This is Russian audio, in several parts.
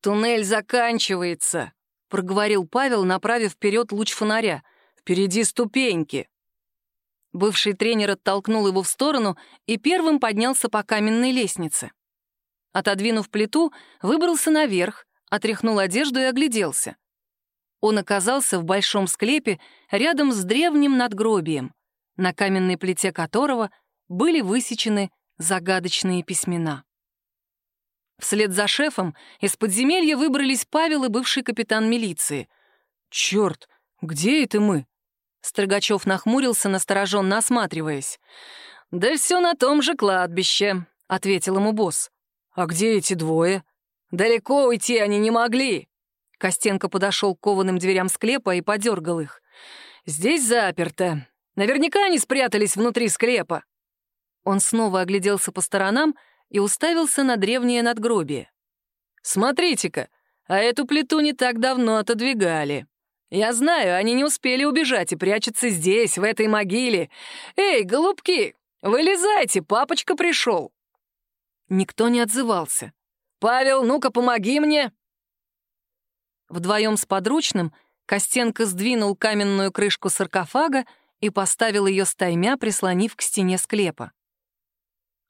«Туннель заканчивается», — проговорил Павел, направив вперед луч фонаря. «Впереди ступеньки». Бывший тренер оттолкнул его в сторону и первым поднялся по каменной лестнице. Отодвинув плиту, выбрался наверх, отряхнул одежду и огляделся. Он оказался в большом склепе рядом с древним надгробием, на каменной плите которого были высечены загадочные письмена. Вслед за шефом из подземелья выбрались Павел и бывший капитан милиции. «Черт, где это мы?» Строгачев нахмурился, настороженно осматриваясь. «Да все на том же кладбище», — ответил ему босс. «А где эти двое?» «Далеко уйти они не могли». Костенко подошел к кованым дверям склепа и подергал их. «Здесь заперто. Наверняка они спрятались внутри склепа». Он снова огляделся по сторонам и уставился на древнее надгробие. «Смотрите-ка, а эту плиту не так давно отодвигали. Я знаю, они не успели убежать и прячутся здесь, в этой могиле. Эй, голубки, вылезайте, папочка пришел!» Никто не отзывался. «Павел, ну-ка, помоги мне!» Вдвоем с подручным Костенко сдвинул каменную крышку саркофага и поставил ее стаймя, прислонив к стене склепа.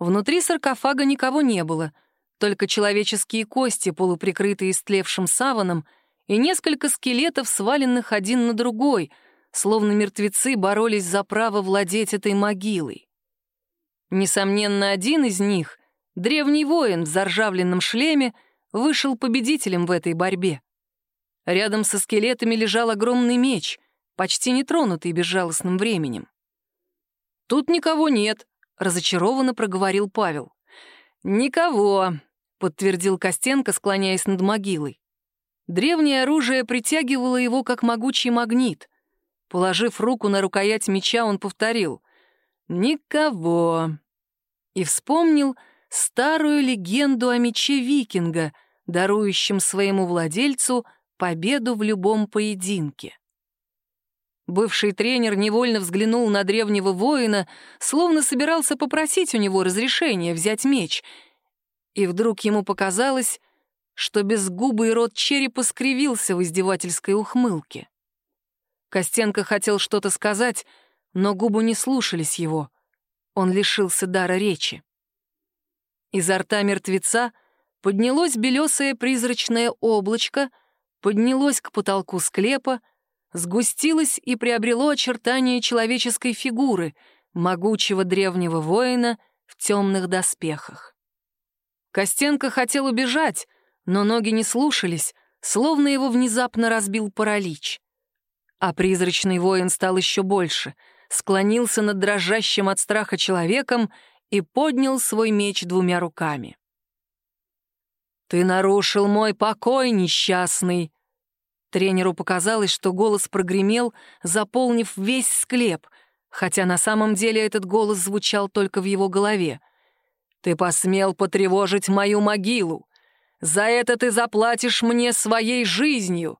Внутри саркофага никого не было, только человеческие кости, полуприкрытые истлевшим саваном, и несколько скелетов, сваленных один на другой, словно мертвецы боролись за право владеть этой могилой. Несомненно, один из них, древний воин в заржавленном шлеме, вышел победителем в этой борьбе. Рядом со скелетами лежал огромный меч, почти нетронутый безжалостным временем. «Тут никого нет», разочарованно проговорил Павел. «Никого», — подтвердил Костенко, склоняясь над могилой. Древнее оружие притягивало его, как могучий магнит. Положив руку на рукоять меча, он повторил «Никого». И вспомнил старую легенду о мече викинга, дарующем своему владельцу победу в любом поединке. Бывший тренер невольно взглянул на древнего воина, словно собирался попросить у него разрешения взять меч. И вдруг ему показалось, что безгубый рот черепа скривился в издевательской ухмылке. Костенко хотел что-то сказать, но губы не слушались его. Он лишился дара речи. Изо рта мертвеца поднялось белесое призрачное облачко, поднялось к потолку склепа, сгустилось и приобрело очертания человеческой фигуры, могучего древнего воина в темных доспехах. Костенко хотел убежать, но ноги не слушались, словно его внезапно разбил паралич. А призрачный воин стал еще больше, склонился над дрожащим от страха человеком и поднял свой меч двумя руками. «Ты нарушил мой покой, несчастный!» Тренеру показалось, что голос прогремел, заполнив весь склеп, хотя на самом деле этот голос звучал только в его голове. «Ты посмел потревожить мою могилу. За это ты заплатишь мне своей жизнью.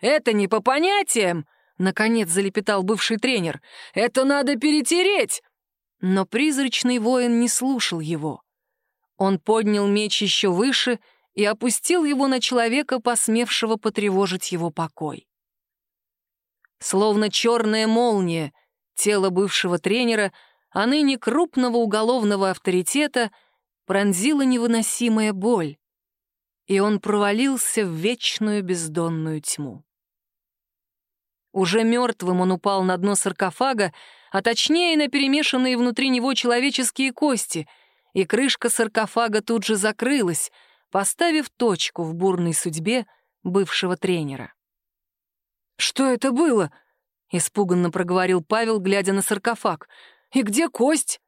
Это не по понятиям!» — наконец залепетал бывший тренер. «Это надо перетереть!» Но призрачный воин не слушал его. Он поднял меч еще выше — и опустил его на человека, посмевшего потревожить его покой. Словно черная молния, тело бывшего тренера, а ныне крупного уголовного авторитета, пронзила невыносимая боль, и он провалился в вечную бездонную тьму. Уже мертвым он упал на дно саркофага, а точнее на перемешанные внутри него человеческие кости, и крышка саркофага тут же закрылась — поставив точку в бурной судьбе бывшего тренера. «Что это было?» — испуганно проговорил Павел, глядя на саркофаг. «И где кость?»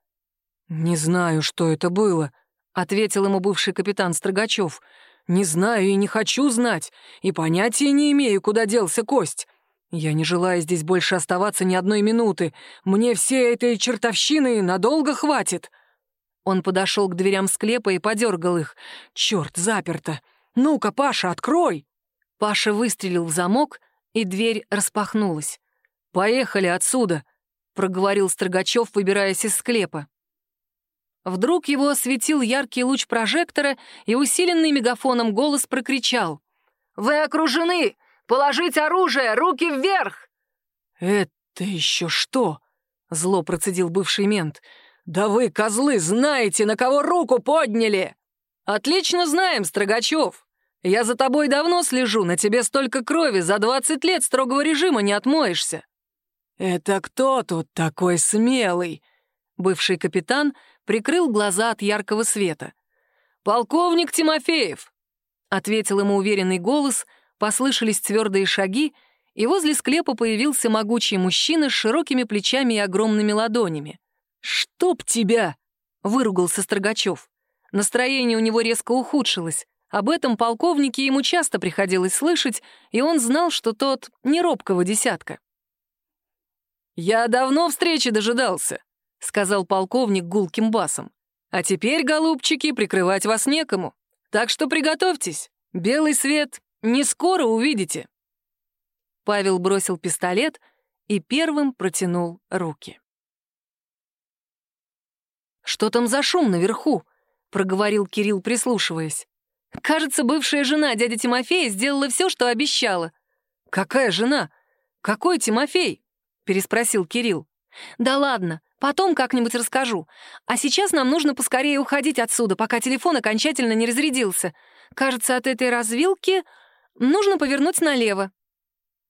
«Не знаю, что это было», — ответил ему бывший капитан Строгачев. «Не знаю и не хочу знать, и понятия не имею, куда делся кость. Я не желаю здесь больше оставаться ни одной минуты. Мне всей этой чертовщины надолго хватит». Он подошел к дверям склепа и подергал их. «Черт, заперто! Ну-ка, Паша, открой!» Паша выстрелил в замок, и дверь распахнулась. «Поехали отсюда!» — проговорил Строгачев, выбираясь из склепа. Вдруг его осветил яркий луч прожектора, и усиленный мегафоном голос прокричал. «Вы окружены! Положить оружие! Руки вверх!» «Это еще что?» — зло процедил бывший мент. «Да вы, козлы, знаете, на кого руку подняли!» «Отлично знаем, Строгачев. Я за тобой давно слежу, на тебе столько крови, за двадцать лет строгого режима не отмоешься». «Это кто тут такой смелый?» Бывший капитан прикрыл глаза от яркого света. «Полковник Тимофеев!» — ответил ему уверенный голос, послышались твердые шаги, и возле склепа появился могучий мужчина с широкими плечами и огромными ладонями. «Чтоб тебя!» — выругался Строгачев. Настроение у него резко ухудшилось. Об этом полковнике ему часто приходилось слышать, и он знал, что тот не робкого десятка. «Я давно встречи дожидался», — сказал полковник гулким басом. «А теперь, голубчики, прикрывать вас некому. Так что приготовьтесь. Белый свет не скоро увидите». Павел бросил пистолет и первым протянул руки. «Что там за шум наверху?» — проговорил Кирилл, прислушиваясь. «Кажется, бывшая жена дяди Тимофея сделала все, что обещала». «Какая жена? Какой Тимофей?» — переспросил Кирилл. «Да ладно, потом как-нибудь расскажу. А сейчас нам нужно поскорее уходить отсюда, пока телефон окончательно не разрядился. Кажется, от этой развилки нужно повернуть налево».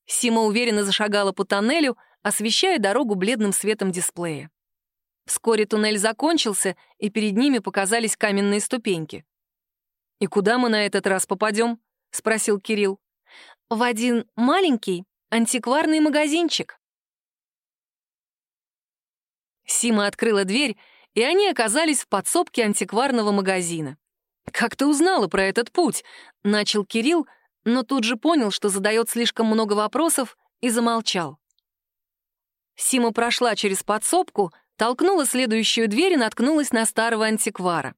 Сима уверенно зашагала по тоннелю, освещая дорогу бледным светом дисплея. Вскоре туннель закончился, и перед ними показались каменные ступеньки. «И куда мы на этот раз попадем?» — спросил Кирилл. «В один маленький антикварный магазинчик». Сима открыла дверь, и они оказались в подсобке антикварного магазина. «Как ты узнала про этот путь?» — начал Кирилл, но тут же понял, что задает слишком много вопросов, и замолчал. Сима прошла через подсобку, толкнула следующую дверь и наткнулась на старого антиквара.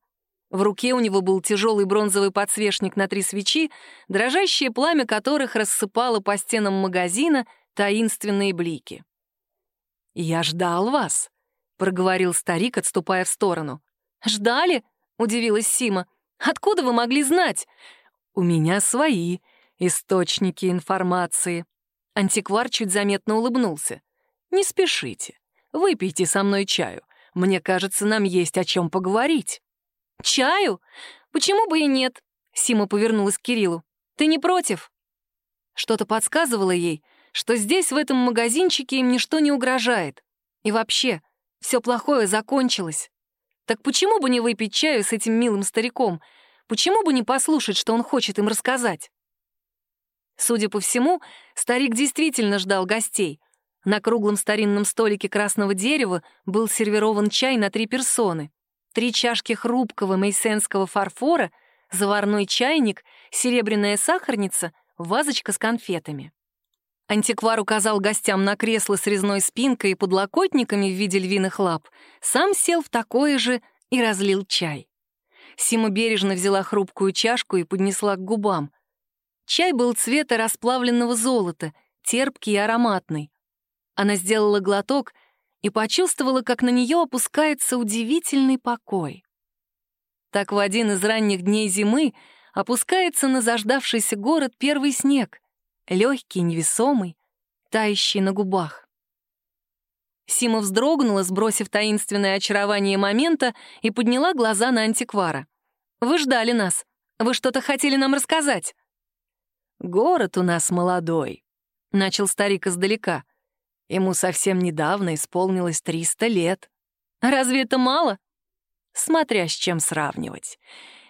В руке у него был тяжелый бронзовый подсвечник на три свечи, дрожащее пламя которых рассыпало по стенам магазина таинственные блики. «Я ждал вас», — проговорил старик, отступая в сторону. «Ждали?» — удивилась Сима. «Откуда вы могли знать?» «У меня свои источники информации». Антиквар чуть заметно улыбнулся. «Не спешите. Выпейте со мной чаю. Мне кажется, нам есть о чем поговорить». «Чаю? Почему бы и нет?» Сима повернулась к Кириллу. «Ты не против?» Что-то подсказывало ей, что здесь, в этом магазинчике, им ничто не угрожает. И вообще, все плохое закончилось. Так почему бы не выпить чаю с этим милым стариком? Почему бы не послушать, что он хочет им рассказать? Судя по всему, старик действительно ждал гостей — на круглом старинном столике красного дерева был сервирован чай на три персоны. Три чашки хрупкого мейсенского фарфора, заварной чайник, серебряная сахарница, вазочка с конфетами. Антиквар указал гостям на кресло с резной спинкой и подлокотниками в виде львиных лап, сам сел в такое же и разлил чай. Сима бережно взяла хрупкую чашку и поднесла к губам. Чай был цвета расплавленного золота, терпкий и ароматный. Она сделала глоток и почувствовала, как на нее опускается удивительный покой. Так в один из ранних дней зимы опускается на заждавшийся город первый снег, легкий, невесомый, тающий на губах. Сима вздрогнула, сбросив таинственное очарование момента, и подняла глаза на антиквара. «Вы ждали нас. Вы что-то хотели нам рассказать?» «Город у нас молодой», — начал старик издалека. Ему совсем недавно исполнилось 300 лет. Разве это мало? Смотря с чем сравнивать.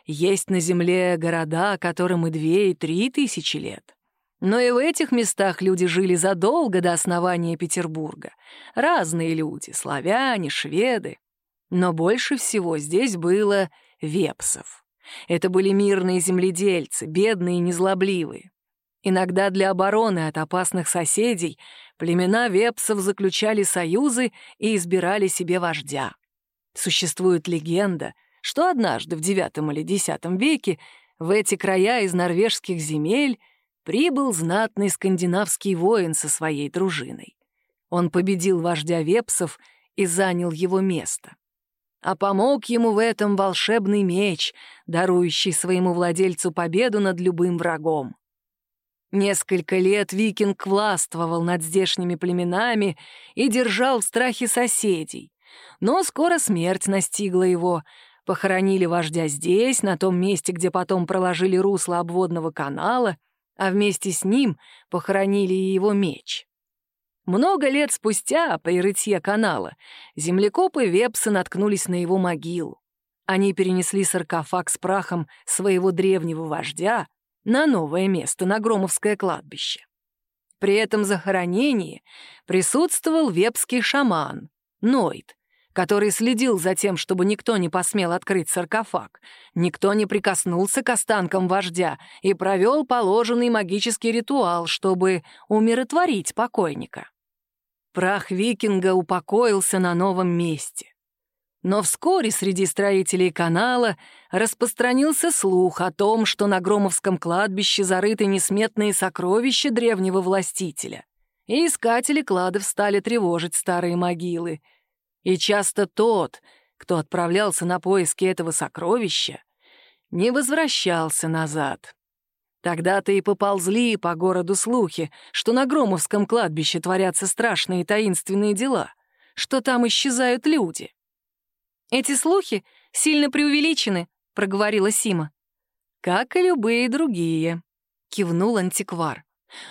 Есть на Земле города, которым и две, и три тысячи лет. Но и в этих местах люди жили задолго до основания Петербурга. Разные люди — славяне, шведы. Но больше всего здесь было вепсов. Это были мирные земледельцы, бедные и незлобливые. Иногда для обороны от опасных соседей племена вепсов заключали союзы и избирали себе вождя. Существует легенда, что однажды в IX или X веке в эти края из норвежских земель прибыл знатный скандинавский воин со своей дружиной. Он победил вождя вепсов и занял его место. а помог ему в этом волшебный меч, дарующий своему владельцу победу над любым врагом. Несколько лет викинг властвовал над здешними племенами и держал в страхе соседей. Но скоро смерть настигла его. Похоронили вождя здесь, на том месте, где потом проложили русло обводного канала, а вместе с ним похоронили и его меч. Много лет спустя, по рытье канала, землекопы Вепсы наткнулись на его могилу. Они перенесли саркофаг с прахом своего древнего вождя на новое место, на Громовское кладбище. При этом захоронении присутствовал вепский шаман, Нойд, который следил за тем, чтобы никто не посмел открыть саркофаг, никто не прикоснулся к останкам вождя и провел положенный магический ритуал, чтобы умиротворить покойника. Прах викинга упокоился на новом месте. Но вскоре среди строителей канала распространился слух о том, что на Громовском кладбище зарыты несметные сокровища древнего властителя, и искатели кладов стали тревожить старые могилы — и часто тот, кто отправлялся на поиски этого сокровища, не возвращался назад. Тогда-то и поползли по городу слухи, что на Громовском кладбище творятся страшные таинственные дела, что там исчезают люди. «Эти слухи сильно преувеличены», — проговорила Сима. «Как и любые другие», — кивнул антиквар.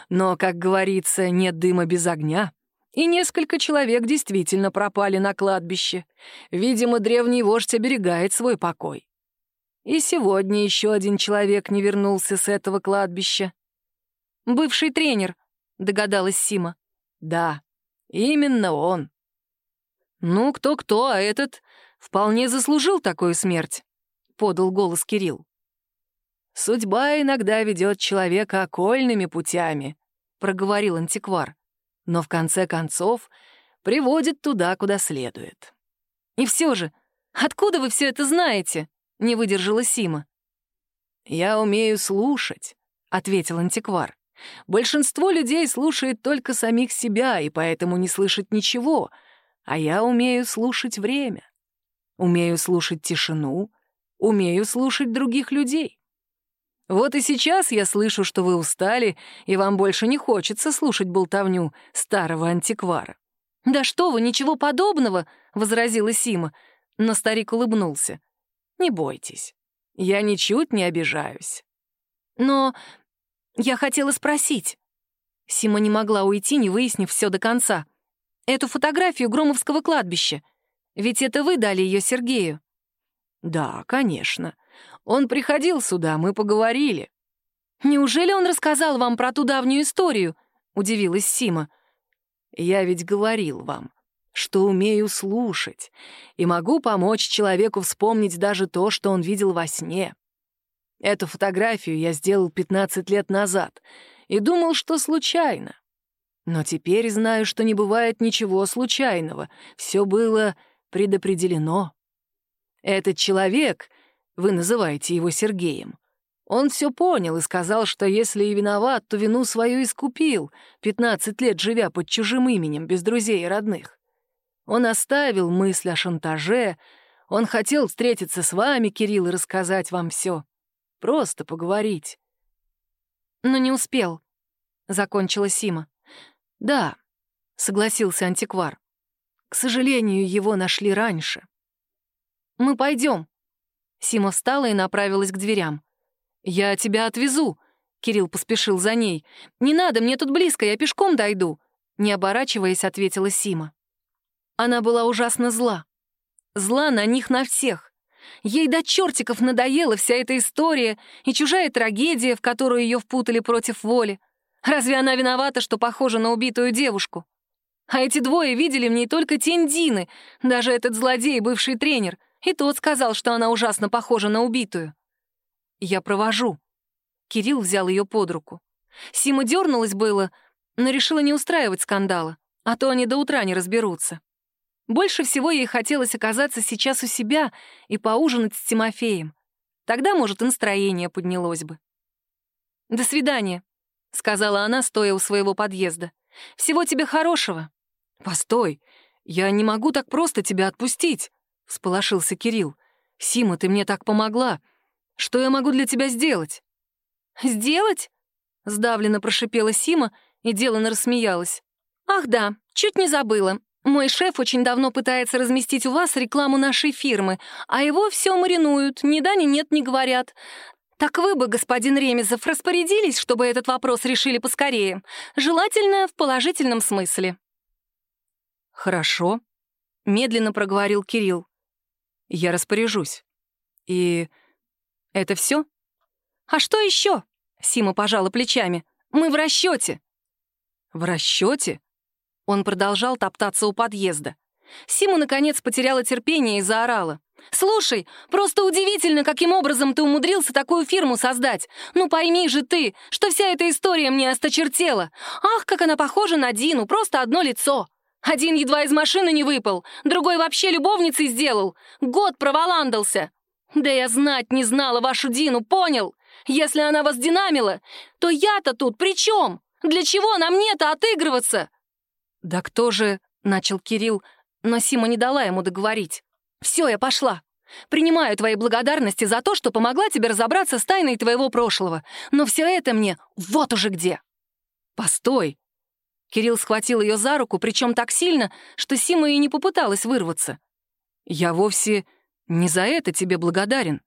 «Но, как говорится, нет дыма без огня и несколько человек действительно пропали на кладбище. Видимо, древний вождь оберегает свой покой. И сегодня еще один человек не вернулся с этого кладбища. «Бывший тренер», — догадалась Сима. «Да, именно он». «Ну, кто-кто, а этот вполне заслужил такую смерть», — подал голос Кирилл. «Судьба иногда ведет человека окольными путями», — проговорил антиквар но в конце концов приводит туда, куда следует. «И все же, откуда вы все это знаете?» — не выдержала Сима. «Я умею слушать», — ответил антиквар. «Большинство людей слушает только самих себя и поэтому не слышит ничего, а я умею слушать время, умею слушать тишину, умею слушать других людей. Вот и сейчас я слышу, что вы устали, и вам больше не хочется слушать болтовню старого антиквара». «Да что вы, ничего подобного!» — возразила Сима, но старик улыбнулся. «Не бойтесь, я ничуть не обижаюсь». «Но я хотела спросить». Сима не могла уйти, не выяснив все до конца. «Эту фотографию Громовского кладбища. Ведь это вы дали ее Сергею». «Да, конечно. Он приходил сюда, мы поговорили». «Неужели он рассказал вам про ту давнюю историю?» — удивилась Сима. «Я ведь говорил вам, что умею слушать и могу помочь человеку вспомнить даже то, что он видел во сне. Эту фотографию я сделал 15 лет назад и думал, что случайно. Но теперь знаю, что не бывает ничего случайного, все было предопределено. Этот человек вы называете его Сергеем. Он все понял и сказал, что если и виноват, то вину свою искупил, 15 лет живя под чужим именем, без друзей и родных. Он оставил мысль о шантаже, он хотел встретиться с вами, Кирилл, и рассказать вам все. Просто поговорить. Но не успел, — закончила Сима. Да, — согласился антиквар. К сожалению, его нашли раньше. Мы пойдем, Сима встала и направилась к дверям. «Я тебя отвезу», — Кирилл поспешил за ней. «Не надо, мне тут близко, я пешком дойду», — не оборачиваясь, ответила Сима. Она была ужасно зла. Зла на них на всех. Ей до чертиков надоела вся эта история и чужая трагедия, в которую ее впутали против воли. Разве она виновата, что похожа на убитую девушку? А эти двое видели в ней только тень Дины, даже этот злодей, бывший тренер — и тот сказал, что она ужасно похожа на убитую. Я провожу. Кирилл взял ее под руку. Сима дернулась было, но решила не устраивать скандала, а то они до утра не разберутся. Больше всего ей хотелось оказаться сейчас у себя и поужинать с Тимофеем. Тогда, может, и настроение поднялось бы. «До свидания», — сказала она, стоя у своего подъезда. «Всего тебе хорошего». «Постой, я не могу так просто тебя отпустить», всполошился Кирилл. «Сима, ты мне так помогла. Что я могу для тебя сделать?» «Сделать?» — сдавленно прошипела Сима и делано рассмеялась. «Ах да, чуть не забыла. Мой шеф очень давно пытается разместить у вас рекламу нашей фирмы, а его все маринуют, ни да, ни нет не говорят. Так вы бы, господин Ремезов, распорядились, чтобы этот вопрос решили поскорее. Желательно в положительном смысле». «Хорошо», — медленно проговорил Кирилл. «Я распоряжусь. И это все? «А что еще?» — Сима пожала плечами. «Мы в расчете. «В расчете? Он продолжал топтаться у подъезда. Сима, наконец, потеряла терпение и заорала. «Слушай, просто удивительно, каким образом ты умудрился такую фирму создать. Ну пойми же ты, что вся эта история мне осточертела. Ах, как она похожа на Дину, просто одно лицо. Один едва из машины не выпал, другой вообще любовницей сделал. Год проволандался. Да я знать не знала вашу Дину, понял? Если она вас динамила, то я-то тут при чем? Для чего на мне-то отыгрываться?» «Да кто же...» — начал Кирилл, но Сима не дала ему договорить. «Все, я пошла. Принимаю твои благодарности за то, что помогла тебе разобраться с тайной твоего прошлого. Но все это мне вот уже где». «Постой!» Кирилл схватил ее за руку, причем так сильно, что Сима и не попыталась вырваться. «Я вовсе не за это тебе благодарен,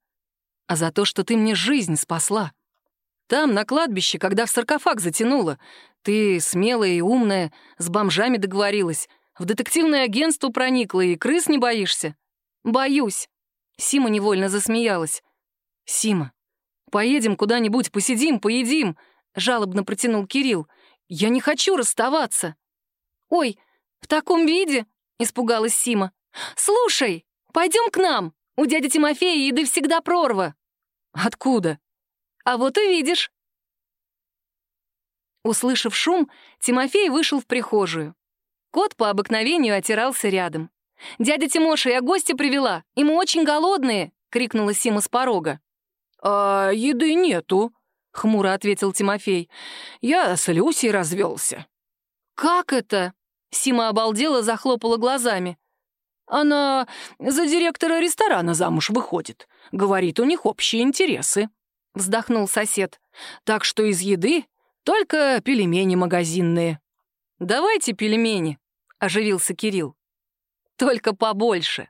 а за то, что ты мне жизнь спасла. Там, на кладбище, когда в саркофаг затянула, ты смелая и умная, с бомжами договорилась, в детективное агентство проникла и крыс не боишься. Боюсь. Сима невольно засмеялась. Сима, поедем куда-нибудь, посидим, поедим, жалобно протянул Кирилл. Я не хочу расставаться. Ой, в таком виде? Испугалась Сима. Слушай, пойдем к нам. У дяди Тимофея еды всегда прорва. Откуда? А вот увидишь. Услышав шум, Тимофей вышел в прихожую. Кот по обыкновению отирался рядом. «Дядя Тимоша, я гостя привела, и мы очень голодные!» — крикнула Сима с порога. «А еды нету», — хмуро ответил Тимофей. «Я с Люсей развелся». «Как это?» — Сима обалдела, захлопала глазами. «Она за директора ресторана замуж выходит. Говорит, у них общие интересы», — вздохнул сосед. «Так что из еды только пельмени магазинные». «Давайте пельмени», — оживился Кирилл. «Только побольше».